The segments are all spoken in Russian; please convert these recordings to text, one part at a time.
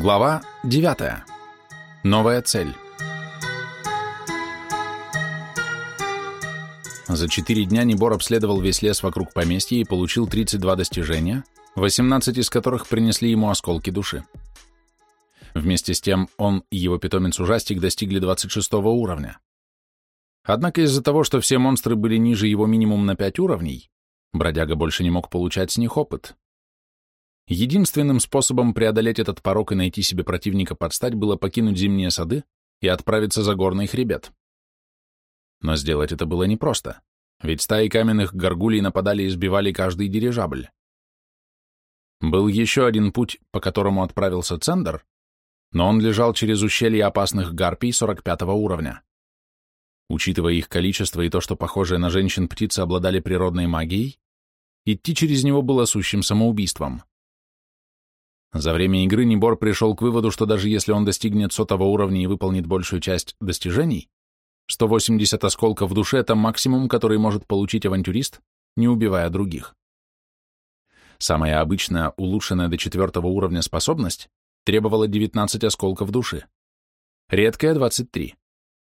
Глава 9. Новая цель. За четыре дня Небор обследовал весь лес вокруг поместья и получил 32 достижения, 18 из которых принесли ему осколки души. Вместе с тем он и его питомец-ужастик достигли 26 уровня. Однако из-за того, что все монстры были ниже его минимум на 5 уровней, бродяга больше не мог получать с них опыт. Единственным способом преодолеть этот порог и найти себе противника под стать было покинуть зимние сады и отправиться за горный хребет. Но сделать это было непросто, ведь стаи каменных горгулей нападали и сбивали каждый дирижабль. Был еще один путь, по которому отправился Цендер, но он лежал через ущелье опасных гарпий 45 уровня. Учитывая их количество и то, что похожие на женщин птицы обладали природной магией, идти через него было сущим самоубийством. За время игры Небор пришел к выводу, что даже если он достигнет сотого уровня и выполнит большую часть достижений, 180 осколков в душе — это максимум, который может получить авантюрист, не убивая других. Самая обычная, улучшенная до четвертого уровня способность требовала 19 осколков души. Редкая — 23.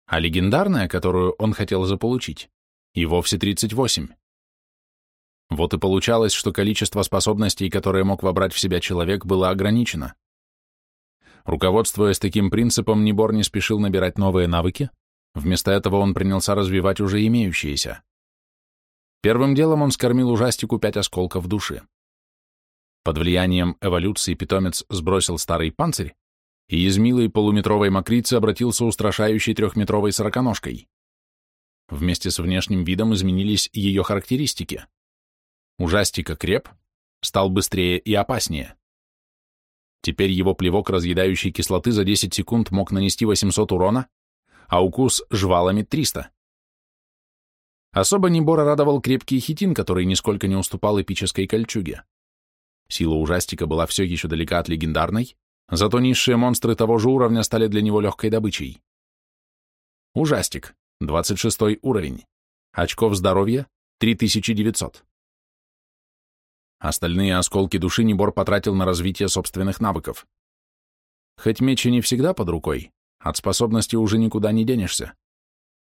А легендарная, которую он хотел заполучить, и вовсе 38. Вот и получалось, что количество способностей, которые мог вобрать в себя человек, было ограничено. Руководствуясь таким принципом, Небор не спешил набирать новые навыки, вместо этого он принялся развивать уже имеющиеся. Первым делом он скормил ужастику пять осколков души. Под влиянием эволюции питомец сбросил старый панцирь, и из милой полуметровой мокрицы обратился устрашающей трехметровой сороконожкой. Вместе с внешним видом изменились ее характеристики. Ужастика креп, стал быстрее и опаснее. Теперь его плевок разъедающей кислоты за 10 секунд мог нанести 800 урона, а укус жвалами 300. Особо Небора радовал крепкий хитин, который нисколько не уступал эпической кольчуге. Сила ужастика была все еще далека от легендарной, зато низшие монстры того же уровня стали для него легкой добычей. Ужастик, 26 уровень. Очков здоровья, 3900. Остальные осколки души Небор потратил на развитие собственных навыков. Хоть меч и не всегда под рукой, от способности уже никуда не денешься.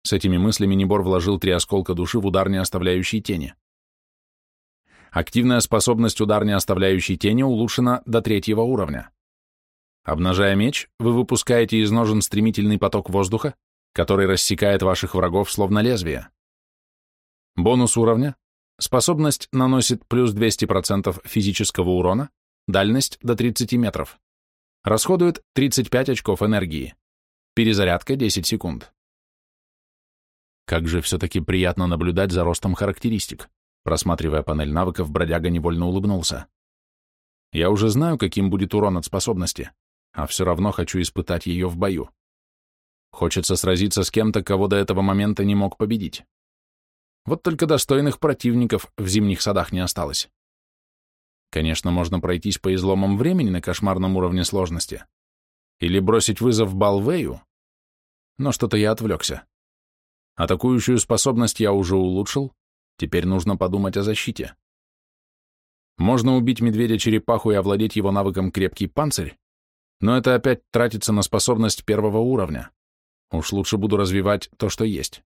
С этими мыслями Небор вложил три осколка души в удар, не оставляющий тени. Активная способность удар, не оставляющий тени, улучшена до третьего уровня. Обнажая меч, вы выпускаете из ножен стремительный поток воздуха, который рассекает ваших врагов словно лезвие. Бонус уровня Способность наносит плюс 200% физического урона, дальность до 30 метров. Расходует 35 очков энергии. Перезарядка 10 секунд. Как же все-таки приятно наблюдать за ростом характеристик. Просматривая панель навыков, бродяга невольно улыбнулся. Я уже знаю, каким будет урон от способности, а все равно хочу испытать ее в бою. Хочется сразиться с кем-то, кого до этого момента не мог победить. Вот только достойных противников в зимних садах не осталось. Конечно, можно пройтись по изломам времени на кошмарном уровне сложности. Или бросить вызов Балвею. Но что-то я отвлекся. Атакующую способность я уже улучшил, теперь нужно подумать о защите. Можно убить медведя-черепаху и овладеть его навыком крепкий панцирь, но это опять тратится на способность первого уровня. Уж лучше буду развивать то, что есть.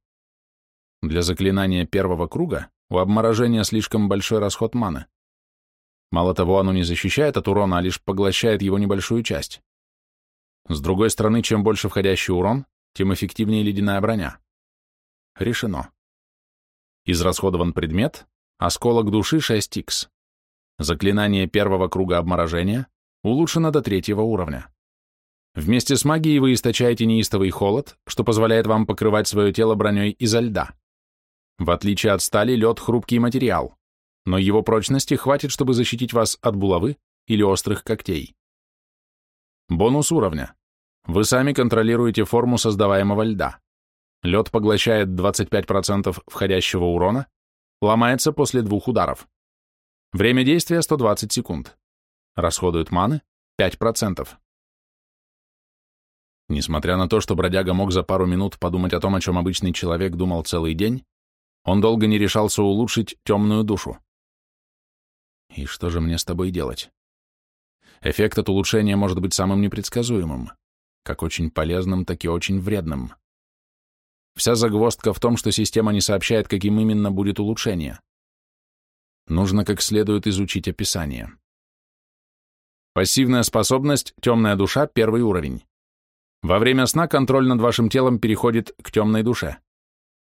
Для заклинания первого круга у обморожения слишком большой расход маны. Мало того, оно не защищает от урона, а лишь поглощает его небольшую часть. С другой стороны, чем больше входящий урон, тем эффективнее ледяная броня. Решено. Израсходован предмет, осколок души 6х. Заклинание первого круга обморожения улучшено до третьего уровня. Вместе с магией вы источаете неистовый холод, что позволяет вам покрывать свое тело броней изо льда. В отличие от стали, лед – хрупкий материал, но его прочности хватит, чтобы защитить вас от булавы или острых когтей. Бонус уровня. Вы сами контролируете форму создаваемого льда. Лед поглощает 25% входящего урона, ломается после двух ударов. Время действия 120 секунд. Расходует маны 5%. Несмотря на то, что бродяга мог за пару минут подумать о том, о чем обычный человек думал целый день, он долго не решался улучшить темную душу. И что же мне с тобой делать? Эффект от улучшения может быть самым непредсказуемым, как очень полезным, так и очень вредным. Вся загвоздка в том, что система не сообщает, каким именно будет улучшение. Нужно как следует изучить описание. Пассивная способность «Темная душа» — первый уровень. Во время сна контроль над вашим телом переходит к темной душе.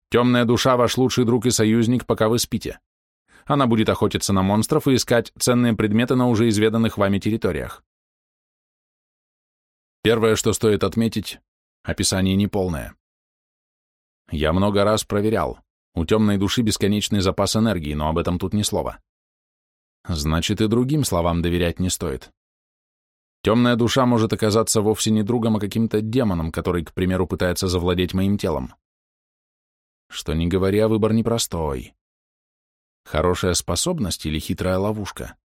Темная душа — ваш лучший друг и союзник, пока вы спите. Она будет охотиться на монстров и искать ценные предметы на уже изведанных вами территориях. Первое, что стоит отметить, описание неполное. Я много раз проверял. У темной души бесконечный запас энергии, но об этом тут ни слова. Значит, и другим словам доверять не стоит. Темная душа может оказаться вовсе не другом, а каким-то демоном, который, к примеру, пытается завладеть моим телом. Что не говоря, выбор непростой. Хорошая способность или хитрая ловушка?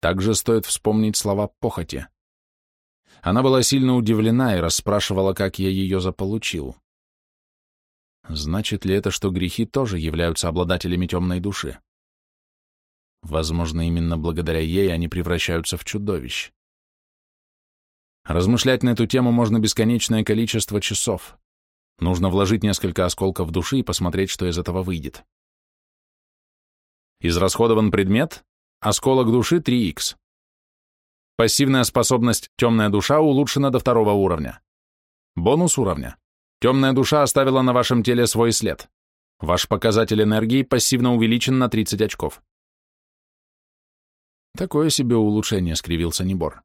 Также стоит вспомнить слова похоти. Она была сильно удивлена и расспрашивала, как я ее заполучил. Значит ли это, что грехи тоже являются обладателями темной души? Возможно, именно благодаря ей они превращаются в чудовищ. Размышлять на эту тему можно бесконечное количество часов. Нужно вложить несколько осколков души и посмотреть, что из этого выйдет. Израсходован предмет, осколок души 3х. Пассивная способность «Темная душа» улучшена до второго уровня. Бонус уровня. Темная душа оставила на вашем теле свой след. Ваш показатель энергии пассивно увеличен на 30 очков. Такое себе улучшение, скривился Небор.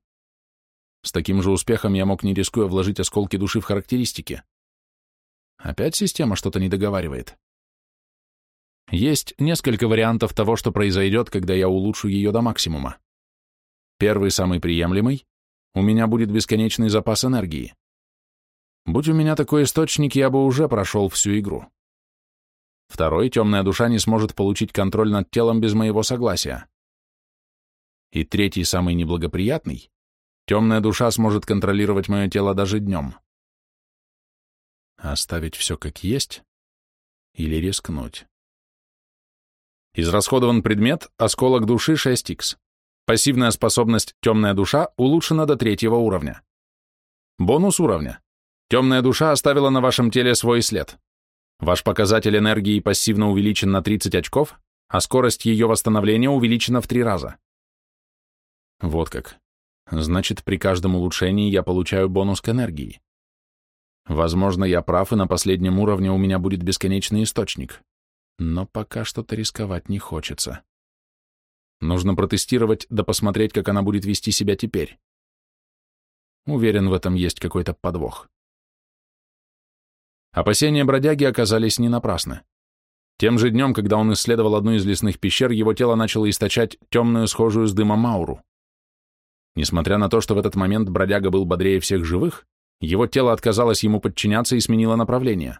С таким же успехом я мог, не рискуя, вложить осколки души в характеристики. Опять система что-то не договаривает. Есть несколько вариантов того, что произойдет, когда я улучшу ее до максимума. Первый, самый приемлемый, у меня будет бесконечный запас энергии. Будь у меня такой источник, я бы уже прошел всю игру. Второй, темная душа не сможет получить контроль над телом без моего согласия. И третий, самый неблагоприятный, темная душа сможет контролировать мое тело даже днем. Оставить все как есть или рискнуть? Израсходован предмет «Осколок души 6х». Пассивная способность «Темная душа» улучшена до третьего уровня. Бонус уровня. Темная душа оставила на вашем теле свой след. Ваш показатель энергии пассивно увеличен на 30 очков, а скорость ее восстановления увеличена в три раза. Вот как. Значит, при каждом улучшении я получаю бонус к энергии. Возможно, я прав, и на последнем уровне у меня будет бесконечный источник. Но пока что-то рисковать не хочется. Нужно протестировать, да посмотреть, как она будет вести себя теперь. Уверен, в этом есть какой-то подвох. Опасения бродяги оказались не напрасны. Тем же днем, когда он исследовал одну из лесных пещер, его тело начало источать темную, схожую с дымом ауру. Несмотря на то, что в этот момент бродяга был бодрее всех живых, его тело отказалось ему подчиняться и сменило направление.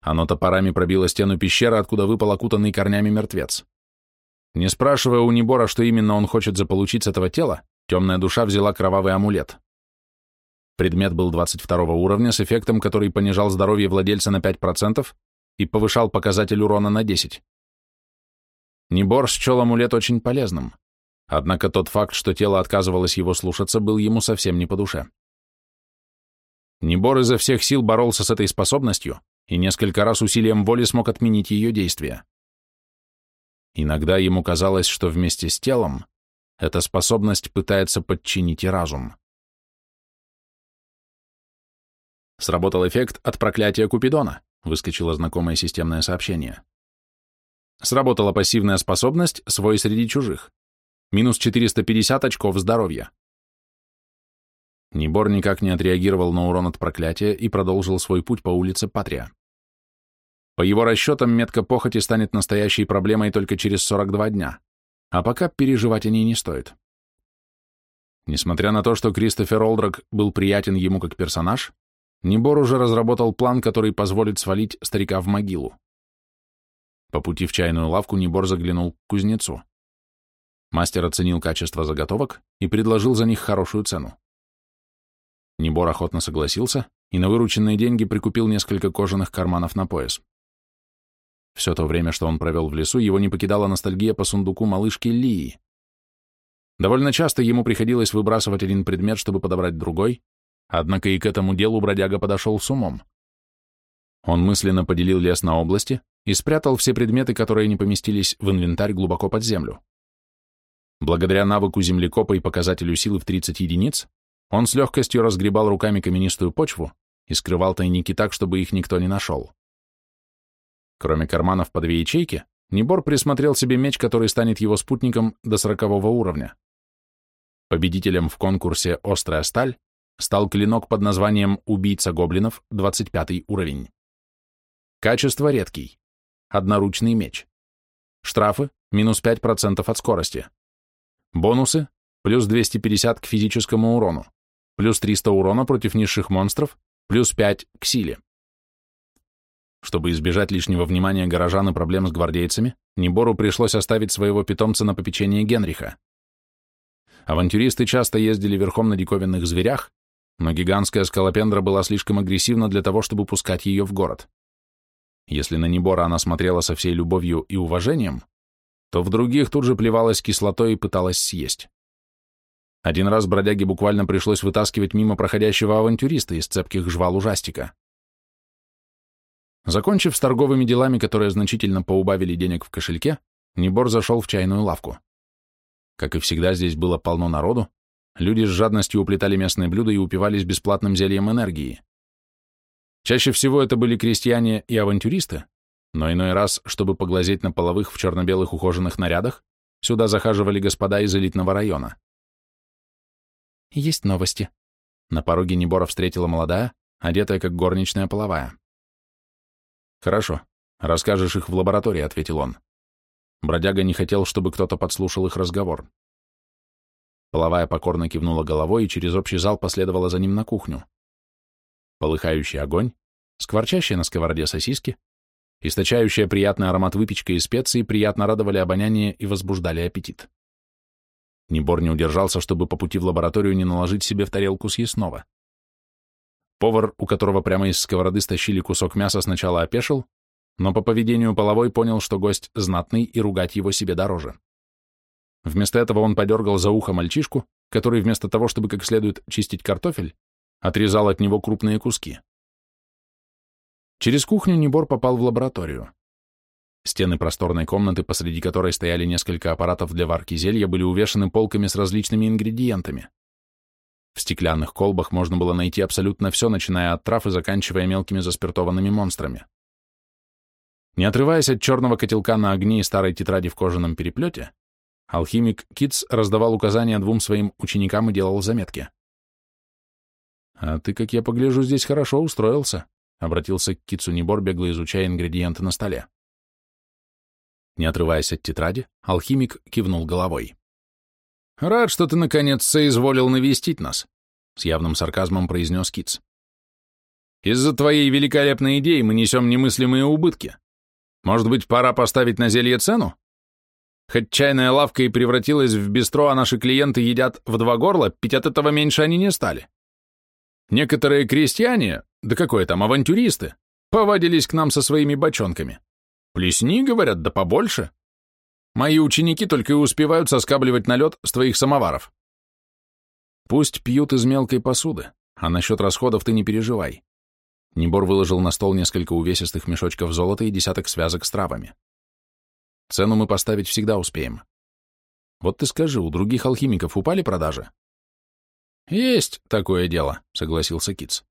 Оно топорами пробило стену пещеры, откуда выпал окутанный корнями мертвец. Не спрашивая у Небора, что именно он хочет заполучить с этого тела, темная душа взяла кровавый амулет. Предмет был 22 уровня с эффектом, который понижал здоровье владельца на 5% и повышал показатель урона на 10. Небор счел амулет очень полезным. Однако тот факт, что тело отказывалось его слушаться, был ему совсем не по душе. Небор изо всех сил боролся с этой способностью и несколько раз усилием воли смог отменить ее действия. Иногда ему казалось, что вместе с телом эта способность пытается подчинить и разум. Сработал эффект от проклятия Купидона, выскочило знакомое системное сообщение. Сработала пассивная способность «Свой среди чужих». Минус 450 очков здоровья. Небор никак не отреагировал на урон от проклятия и продолжил свой путь по улице Патрия. По его расчетам, метка похоти станет настоящей проблемой только через 42 дня, а пока переживать о ней не стоит. Несмотря на то, что Кристофер Олдрак был приятен ему как персонаж, Небор уже разработал план, который позволит свалить старика в могилу. По пути в чайную лавку Небор заглянул к кузнецу. Мастер оценил качество заготовок и предложил за них хорошую цену. Небор охотно согласился и на вырученные деньги прикупил несколько кожаных карманов на пояс. Все то время, что он провел в лесу, его не покидала ностальгия по сундуку малышки Лии. Довольно часто ему приходилось выбрасывать один предмет, чтобы подобрать другой, однако и к этому делу бродяга подошел с умом. Он мысленно поделил лес на области и спрятал все предметы, которые не поместились в инвентарь глубоко под землю. Благодаря навыку землекопа и показателю силы в 30 единиц, он с легкостью разгребал руками каменистую почву и скрывал тайники так, чтобы их никто не нашел. Кроме карманов по две ячейки, Небор присмотрел себе меч, который станет его спутником до сорокового уровня. Победителем в конкурсе «Острая сталь» стал клинок под названием «Убийца гоблинов» 25 уровень. Качество редкий. Одноручный меч. Штрафы – минус 5% от скорости. Бонусы – плюс 250 к физическому урону, плюс 300 урона против низших монстров, плюс 5 к силе. Чтобы избежать лишнего внимания горожан и проблем с гвардейцами, Небору пришлось оставить своего питомца на попечение Генриха. Авантюристы часто ездили верхом на диковинных зверях, но гигантская скалопендра была слишком агрессивна для того, чтобы пускать ее в город. Если на Небора она смотрела со всей любовью и уважением, то в других тут же плевалась кислотой и пыталась съесть. Один раз бродяге буквально пришлось вытаскивать мимо проходящего авантюриста из цепких жвал ужастика. Закончив с торговыми делами, которые значительно поубавили денег в кошельке, Небор зашел в чайную лавку. Как и всегда, здесь было полно народу, люди с жадностью уплетали местные блюда и упивались бесплатным зельем энергии. Чаще всего это были крестьяне и авантюристы, но иной раз, чтобы поглазеть на половых в черно-белых ухоженных нарядах, сюда захаживали господа из элитного района. Есть новости. На пороге Небора встретила молодая, одетая как горничная половая. Хорошо, расскажешь их в лаборатории, ответил он. Бродяга не хотел, чтобы кто-то подслушал их разговор. Половая покорно кивнула головой и через общий зал последовала за ним на кухню. Полыхающий огонь, скворчащие на сковороде сосиски, источающая приятный аромат выпечка и специй приятно радовали обоняние и возбуждали аппетит. Небор не удержался, чтобы по пути в лабораторию не наложить себе в тарелку съестного. Повар, у которого прямо из сковороды стащили кусок мяса, сначала опешил, но по поведению половой понял, что гость знатный и ругать его себе дороже. Вместо этого он подергал за ухо мальчишку, который вместо того, чтобы как следует чистить картофель, отрезал от него крупные куски. Через кухню Небор попал в лабораторию. Стены просторной комнаты, посреди которой стояли несколько аппаратов для варки зелья, были увешаны полками с различными ингредиентами. В стеклянных колбах можно было найти абсолютно все, начиная от трав и заканчивая мелкими заспиртованными монстрами. Не отрываясь от черного котелка на огне и старой тетради в кожаном переплете, алхимик Китс раздавал указания двум своим ученикам и делал заметки. «А ты, как я погляжу, здесь хорошо устроился», — обратился к Китсу Небор, бегло изучая ингредиенты на столе. Не отрываясь от тетради, алхимик кивнул головой. «Рад, что ты, наконец, соизволил навестить нас», — с явным сарказмом произнес Китс. «Из-за твоей великолепной идеи мы несем немыслимые убытки. Может быть, пора поставить на зелье цену? Хоть чайная лавка и превратилась в бистро, а наши клиенты едят в два горла, пить от этого меньше они не стали. Некоторые крестьяне, да какое там, авантюристы, повадились к нам со своими бочонками. Плесни, говорят, да побольше. Мои ученики только и успевают соскабливать на лед с твоих самоваров. Пусть пьют из мелкой посуды, а насчет расходов ты не переживай. Небор выложил на стол несколько увесистых мешочков золота и десяток связок с травами. Цену мы поставить всегда успеем. Вот ты скажи, у других алхимиков упали продажи? Есть такое дело, согласился Китс.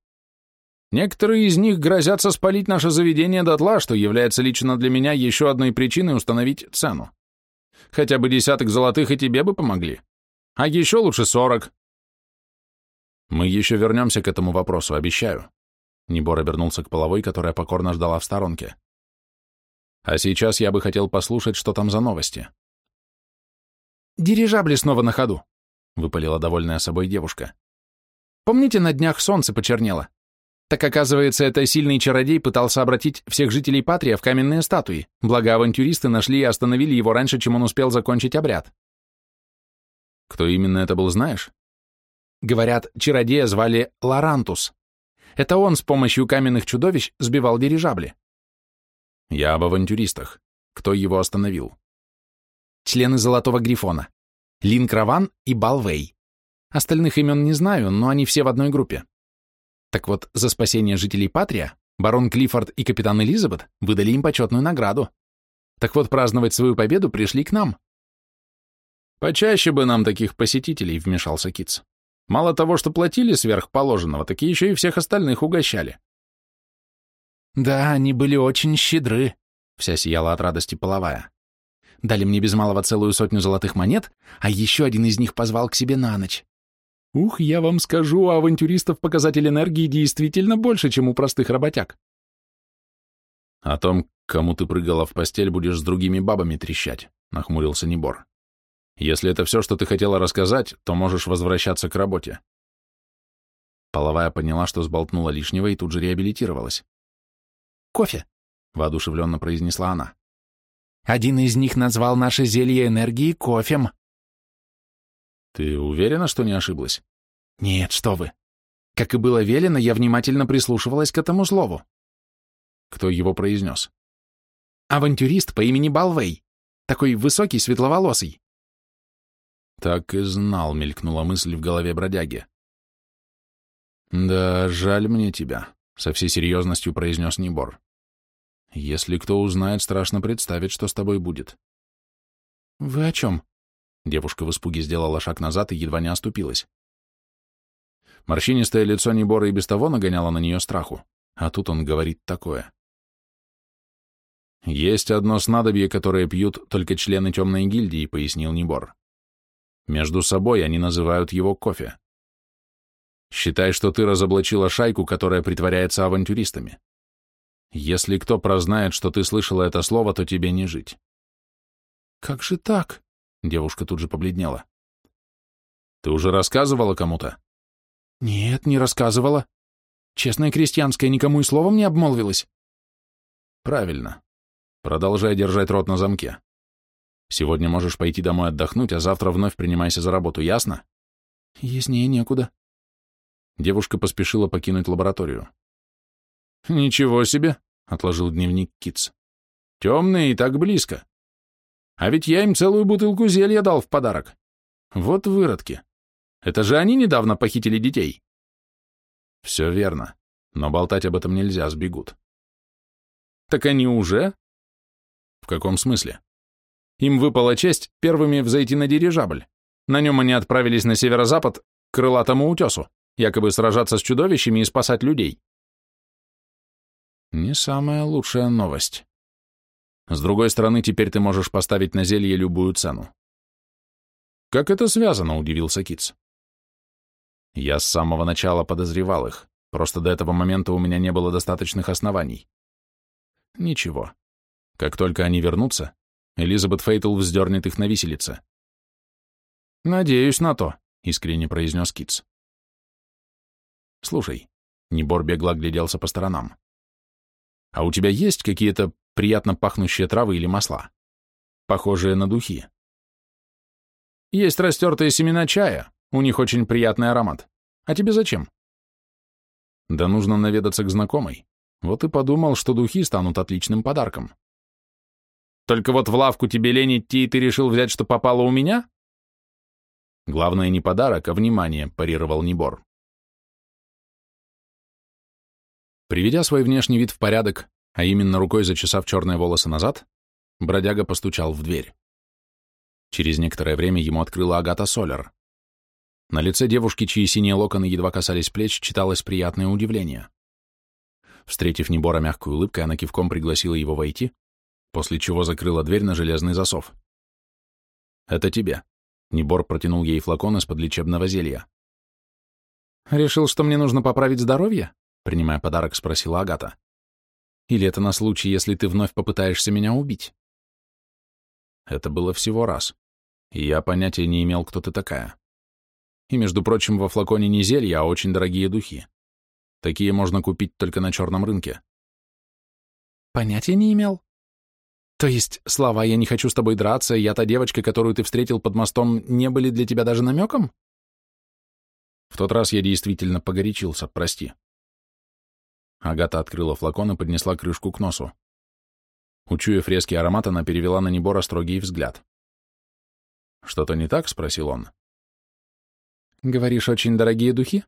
Некоторые из них грозятся спалить наше заведение дотла, что является лично для меня еще одной причиной установить цену. Хотя бы десяток золотых и тебе бы помогли. А еще лучше сорок. Мы еще вернемся к этому вопросу, обещаю. Небор обернулся к половой, которая покорно ждала в сторонке. А сейчас я бы хотел послушать, что там за новости. «Дирижабли снова на ходу», — выпалила довольная собой девушка. «Помните, на днях солнце почернело? Так оказывается, это сильный чародей пытался обратить всех жителей Патрия в каменные статуи, благо авантюристы нашли и остановили его раньше, чем он успел закончить обряд». «Кто именно это был, знаешь?» Говорят, чародея звали Ларантус. Это он с помощью каменных чудовищ сбивал дирижабли. Я об авантюристах. Кто его остановил? Члены Золотого Грифона. Линкрован и Балвей. Остальных имен не знаю, но они все в одной группе. Так вот, за спасение жителей Патрия барон Клиффорд и капитан Элизабет выдали им почетную награду. Так вот, праздновать свою победу пришли к нам. Почаще бы нам таких посетителей, вмешался Китс. Мало того, что платили сверх положенного, так еще и всех остальных угощали. Да, они были очень щедры, вся сияла от радости половая. Дали мне без малого целую сотню золотых монет, а еще один из них позвал к себе на ночь. Ух, я вам скажу, у авантюристов показатель энергии действительно больше, чем у простых работяг. О том, кому ты прыгала в постель, будешь с другими бабами трещать, нахмурился Небор. Если это все, что ты хотела рассказать, то можешь возвращаться к работе. Половая поняла, что сболтнула лишнего и тут же реабилитировалась. «Кофе», — воодушевленно произнесла она. «Один из них назвал наше зелье энергии кофем». Ты уверена, что не ошиблась? Нет, что вы. Как и было велено, я внимательно прислушивалась к этому слову. Кто его произнес? Авантюрист по имени Балвей. Такой высокий, светловолосый. Так и знал, мелькнула мысль в голове бродяги. Да, жаль мне тебя, со всей серьезностью произнес Небор. Если кто узнает, страшно представить, что с тобой будет. Вы о чем? Девушка в испуге сделала шаг назад и едва не оступилась. Морщинистое лицо Небора и без того нагоняло на нее страху, а тут он говорит такое. «Есть одно снадобье, которое пьют только члены темной гильдии», — пояснил Небор. «Между собой они называют его кофе. Считай, что ты разоблачила шайку, которая притворяется авантюристами. Если кто прознает, что ты слышала это слово, то тебе не жить». «Как же так?» Девушка тут же побледнела. «Ты уже рассказывала кому-то?» «Нет, не рассказывала. Честная крестьянская никому и словом не обмолвилась». «Правильно. Продолжай держать рот на замке. Сегодня можешь пойти домой отдохнуть, а завтра вновь принимайся за работу, ясно?» «Яснее некуда». Девушка поспешила покинуть лабораторию. «Ничего себе!» — отложил дневник Китс. «Темные и так близко. А ведь я им целую бутылку зелья дал в подарок. Вот выродки. Это же они недавно похитили детей. Все верно, но болтать об этом нельзя, сбегут. Так они уже? В каком смысле? Им выпала честь первыми взойти на дирижабль. На нем они отправились на северо-запад к крылатому утесу, якобы сражаться с чудовищами и спасать людей. Не самая лучшая новость. С другой стороны, теперь ты можешь поставить на зелье любую цену. Как это связано, удивился Китс. Я с самого начала подозревал их, просто до этого момента у меня не было достаточных оснований. Ничего. Как только они вернутся, Элизабет Фейтл вздернет их на виселице. «Надеюсь на то», — искренне произнес Китс. «Слушай», — Небор бегло огляделся по сторонам, «а у тебя есть какие-то приятно пахнущие травы или масла, похожие на духи. Есть растертые семена чая, у них очень приятный аромат. А тебе зачем? Да нужно наведаться к знакомой. Вот и подумал, что духи станут отличным подарком. Только вот в лавку тебе лень идти, и ты решил взять, что попало у меня? Главное не подарок, а внимание, парировал Небор. Приведя свой внешний вид в порядок, а именно рукой зачесав черные волосы назад, бродяга постучал в дверь. Через некоторое время ему открыла Агата Солер. На лице девушки, чьи синие локоны едва касались плеч, читалось приятное удивление. Встретив Небора мягкой улыбкой, она кивком пригласила его войти, после чего закрыла дверь на железный засов. «Это тебе». Небор протянул ей флакон из-под лечебного зелья. «Решил, что мне нужно поправить здоровье?» Принимая подарок, спросила Агата. Или это на случай, если ты вновь попытаешься меня убить? Это было всего раз, и я понятия не имел, кто ты такая. И, между прочим, во флаконе не зелья, а очень дорогие духи. Такие можно купить только на черном рынке. Понятия не имел? То есть, слова «я не хочу с тобой драться», «я та девочка, которую ты встретил под мостом» не были для тебя даже намеком? В тот раз я действительно погорячился, прости. Агата открыла флакон и поднесла крышку к носу. Учуя фрески аромат, она перевела на Небора строгий взгляд. «Что-то не так?» — спросил он. «Говоришь, очень дорогие духи?»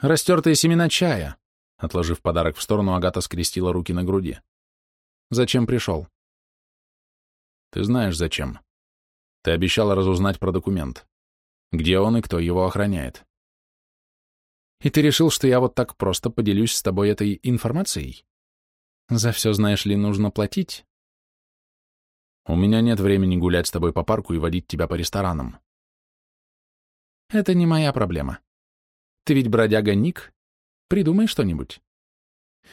«Растертые семена чая», — отложив подарок в сторону, Агата скрестила руки на груди. «Зачем пришел?» «Ты знаешь, зачем. Ты обещала разузнать про документ. Где он и кто его охраняет?» «И ты решил, что я вот так просто поделюсь с тобой этой информацией? За все, знаешь ли, нужно платить?» У меня нет времени гулять с тобой по парку и водить тебя по ресторанам. Это не моя проблема. Ты ведь бродяга Ник. Придумай что-нибудь.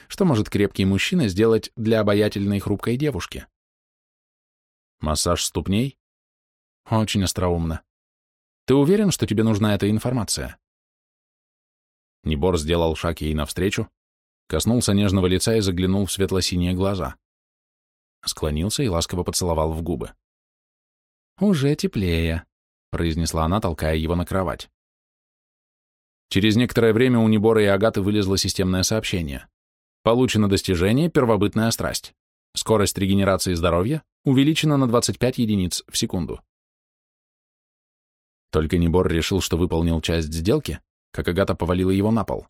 Что может крепкий мужчина сделать для обаятельной хрупкой девушки? Массаж ступней? Очень остроумно. Ты уверен, что тебе нужна эта информация? Небор сделал шаг ей навстречу, коснулся нежного лица и заглянул в светло-синие глаза склонился и ласково поцеловал в губы. «Уже теплее», — произнесла она, толкая его на кровать. Через некоторое время у Небора и Агаты вылезло системное сообщение. Получено достижение «Первобытная страсть». Скорость регенерации здоровья увеличена на 25 единиц в секунду. Только Небор решил, что выполнил часть сделки, как Агата повалила его на пол.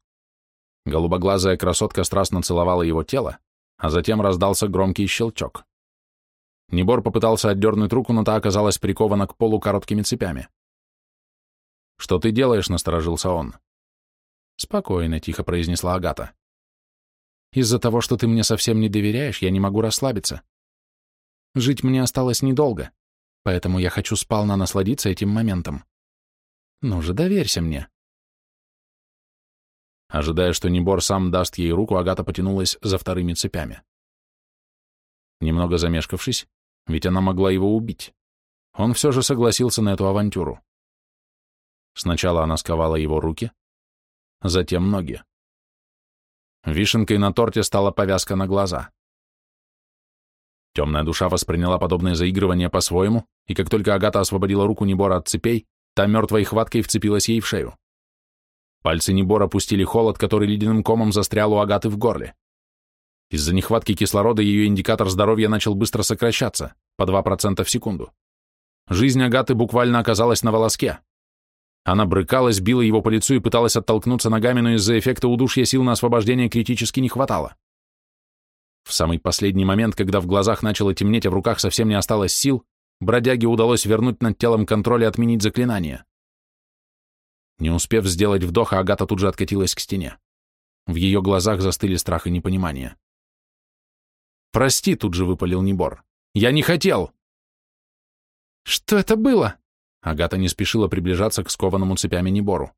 Голубоглазая красотка страстно целовала его тело, а затем раздался громкий щелчок. Небор попытался отдернуть руку, но та оказалась прикована к полу короткими цепями. «Что ты делаешь?» — насторожился он. «Спокойно», — тихо произнесла Агата. «Из-за того, что ты мне совсем не доверяешь, я не могу расслабиться. Жить мне осталось недолго, поэтому я хочу сполна насладиться этим моментом. Ну же, доверься мне». Ожидая, что Небор сам даст ей руку, Агата потянулась за вторыми цепями. Немного замешкавшись, ведь она могла его убить, он все же согласился на эту авантюру. Сначала она сковала его руки, затем ноги. Вишенкой на торте стала повязка на глаза. Темная душа восприняла подобное заигрывание по-своему, и как только Агата освободила руку Небора от цепей, та мертвой хваткой вцепилась ей в шею. Пальцы Небора пустили холод, который ледяным комом застрял у Агаты в горле. Из-за нехватки кислорода ее индикатор здоровья начал быстро сокращаться, по 2% в секунду. Жизнь Агаты буквально оказалась на волоске. Она брыкалась, била его по лицу и пыталась оттолкнуться ногами, но из-за эффекта удушья сил на освобождение критически не хватало. В самый последний момент, когда в глазах начало темнеть, а в руках совсем не осталось сил, бродяге удалось вернуть над телом контроль и отменить заклинание. Не успев сделать вдоха, Агата тут же откатилась к стене. В ее глазах застыли страх и непонимание. «Прости», — тут же выпалил Небор. «Я не хотел!» «Что это было?» Агата не спешила приближаться к скованному цепями Небору.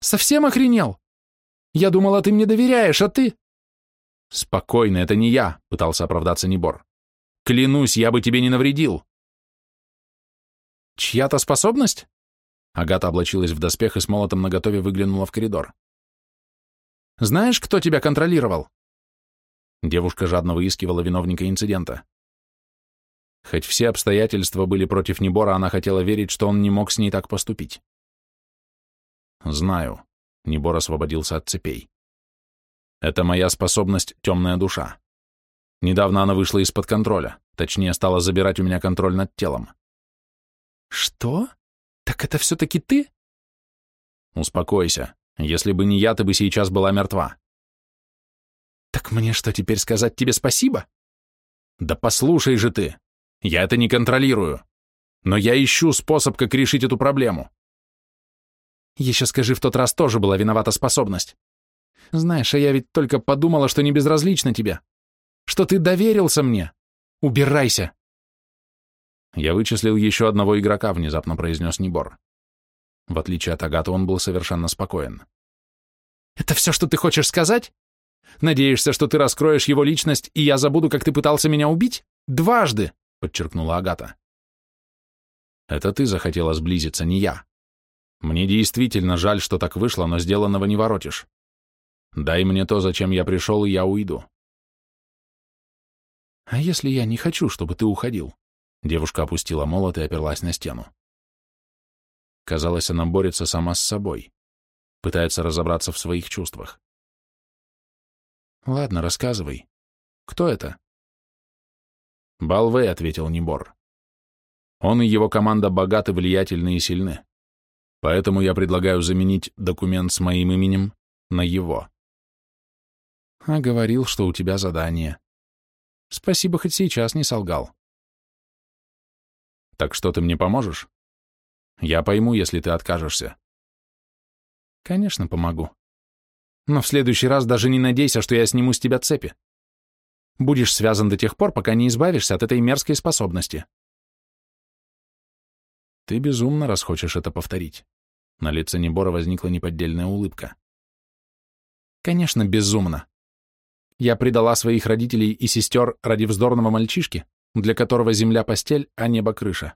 «Совсем охренел? Я думала, ты мне доверяешь, а ты...» «Спокойно, это не я», — пытался оправдаться Небор. «Клянусь, я бы тебе не навредил». «Чья-то способность?» Агата облачилась в доспех и с молотом наготове выглянула в коридор. «Знаешь, кто тебя контролировал?» Девушка жадно выискивала виновника инцидента. Хоть все обстоятельства были против Небора, она хотела верить, что он не мог с ней так поступить. «Знаю», — Небор освободился от цепей. «Это моя способность — темная душа. Недавно она вышла из-под контроля, точнее, стала забирать у меня контроль над телом». «Что?» «Так это все-таки ты?» «Успокойся. Если бы не я, ты бы сейчас была мертва». «Так мне что, теперь сказать тебе спасибо?» «Да послушай же ты. Я это не контролирую. Но я ищу способ, как решить эту проблему». «Еще скажи, в тот раз тоже была виновата способность. Знаешь, а я ведь только подумала, что не безразлично тебе. Что ты доверился мне. Убирайся!» «Я вычислил еще одного игрока», — внезапно произнес Небор. В отличие от Агаты, он был совершенно спокоен. «Это все, что ты хочешь сказать? Надеешься, что ты раскроешь его личность, и я забуду, как ты пытался меня убить? Дважды!» — подчеркнула Агата. «Это ты захотела сблизиться, не я. Мне действительно жаль, что так вышло, но сделанного не воротишь. Дай мне то, зачем я пришел, и я уйду». «А если я не хочу, чтобы ты уходил?» Девушка опустила молот и оперлась на стену. Казалось, она борется сама с собой, пытается разобраться в своих чувствах. «Ладно, рассказывай. Кто это?» «Балвей», — ответил Небор. Он и его команда богаты, влиятельны и сильны. Поэтому я предлагаю заменить документ с моим именем на его. А говорил, что у тебя задание. Спасибо, хоть сейчас не солгал. Так что ты мне поможешь? Я пойму, если ты откажешься. Конечно, помогу. Но в следующий раз даже не надейся, что я сниму с тебя цепи. Будешь связан до тех пор, пока не избавишься от этой мерзкой способности. Ты безумно раз хочешь это повторить. На лице Небора возникла неподдельная улыбка. Конечно, безумно. Я предала своих родителей и сестер ради вздорного мальчишки, для которого земля постель, а небо крыша.